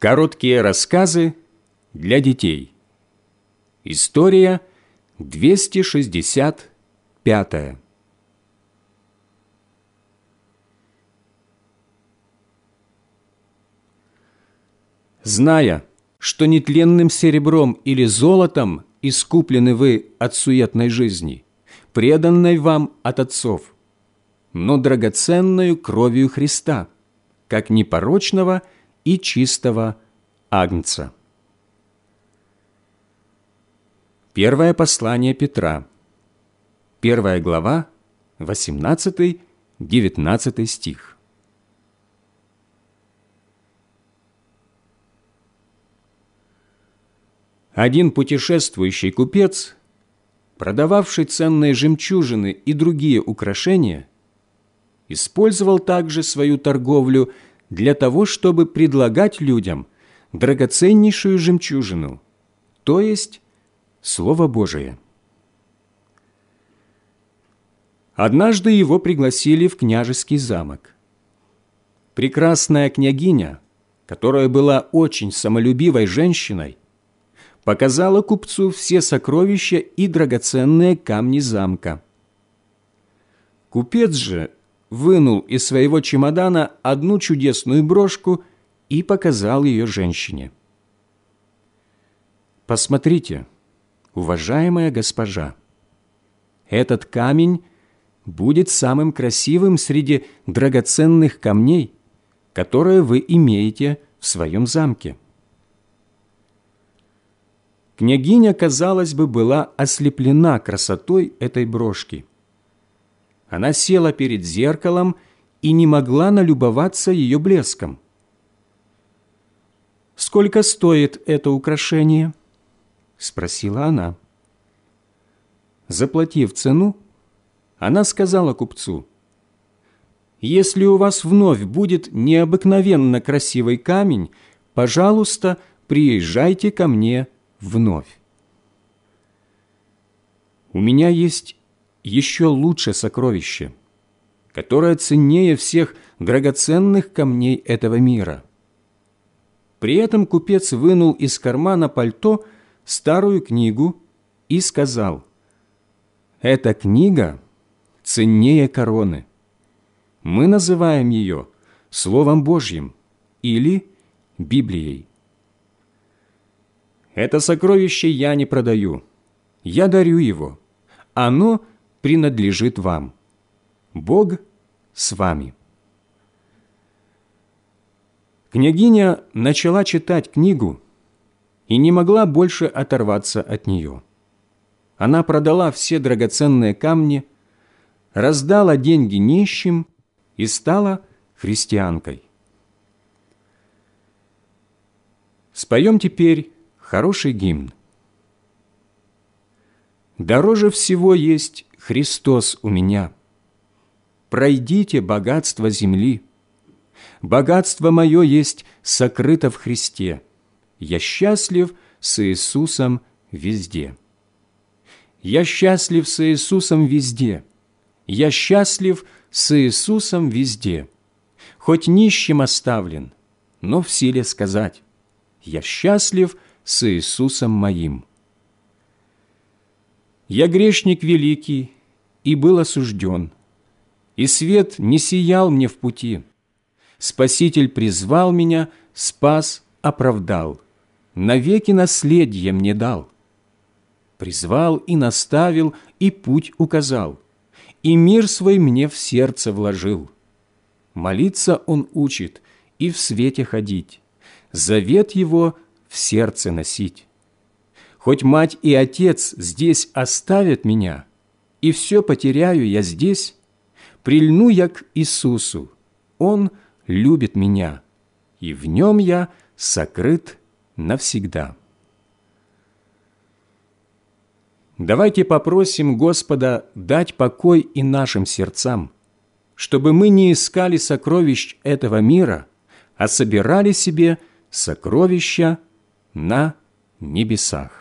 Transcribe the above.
Короткие рассказы для детей. История 265. Зная, что нетленным серебром или золотом искуплены вы от суетной жизни, преданной вам от отцов, но драгоценную кровью Христа, как непорочного – и чистого Агнца. Первое послание Петра, первая глава, 18-19 стих. Один путешествующий купец, продававший ценные жемчужины и другие украшения, использовал также свою торговлю – для того, чтобы предлагать людям драгоценнейшую жемчужину, то есть Слово Божие. Однажды его пригласили в княжеский замок. Прекрасная княгиня, которая была очень самолюбивой женщиной, показала купцу все сокровища и драгоценные камни замка. Купец же вынул из своего чемодана одну чудесную брошку и показал ее женщине. «Посмотрите, уважаемая госпожа, этот камень будет самым красивым среди драгоценных камней, которые вы имеете в своем замке». Княгиня, казалось бы, была ослеплена красотой этой брошки – она села перед зеркалом и не могла налюбоваться ее блеском. «Сколько стоит это украшение?» – спросила она. Заплатив цену, она сказала купцу, «Если у вас вновь будет необыкновенно красивый камень, пожалуйста, приезжайте ко мне вновь. У меня есть еще лучше сокровище, которое ценнее всех драгоценных камней этого мира. При этом купец вынул из кармана пальто старую книгу и сказал, «Эта книга ценнее короны. Мы называем ее Словом Божьим или Библией. Это сокровище я не продаю, я дарю его. Оно принадлежит вам. Бог с вами. Княгиня начала читать книгу и не могла больше оторваться от нее. Она продала все драгоценные камни, раздала деньги нищим и стала христианкой. Споем теперь хороший гимн. Дороже всего есть Христос у меня. Пройдите богатство земли. Богатство мое есть сокрыто в Христе. Я счастлив с Иисусом везде. Я счастлив с Иисусом везде. Я счастлив с Иисусом везде. Хоть нищим оставлен, но в силе сказать, я счастлив с Иисусом моим. Я грешник великий и был осужден, и свет не сиял мне в пути. Спаситель призвал меня, спас, оправдал, навеки наследие мне дал. Призвал и наставил, и путь указал, и мир свой мне в сердце вложил. Молиться он учит и в свете ходить, завет его в сердце носить. Хоть мать и отец здесь оставят меня, и все потеряю я здесь, прильну я к Иисусу, Он любит меня, и в Нем я сокрыт навсегда. Давайте попросим Господа дать покой и нашим сердцам, чтобы мы не искали сокровищ этого мира, а собирали себе сокровища на небесах.